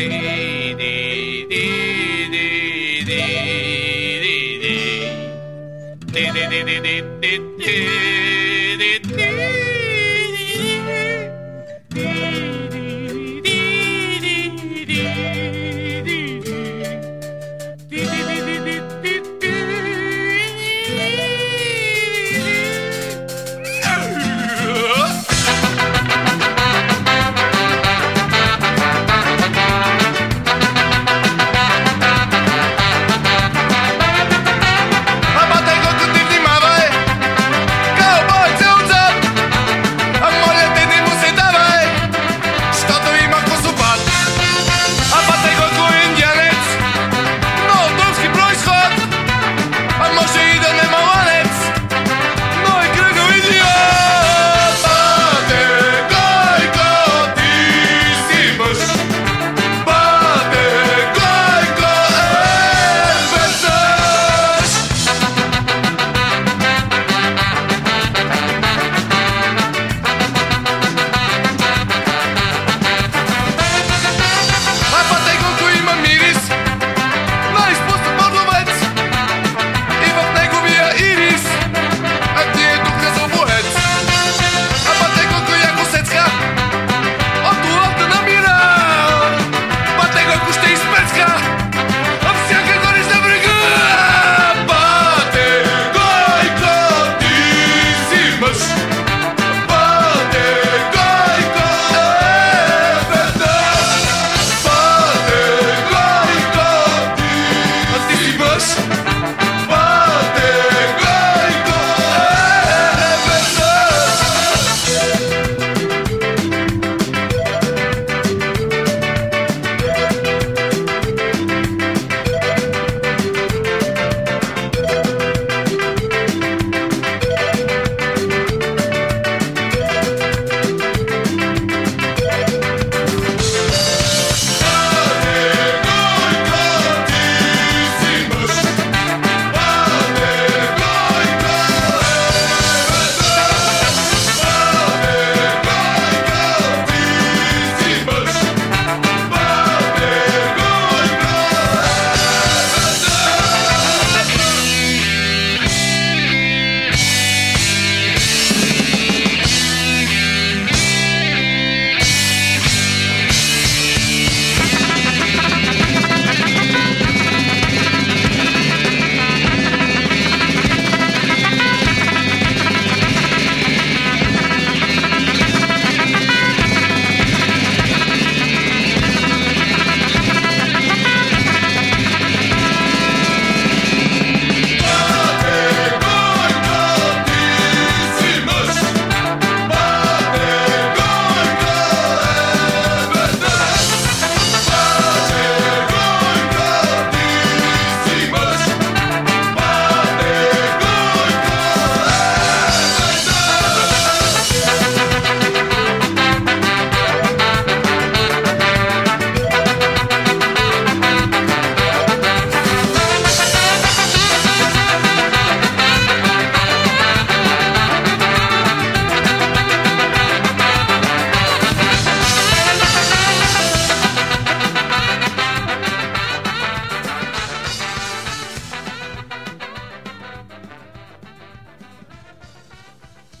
Dee dee dee dee dee dee dee dee dee dee dee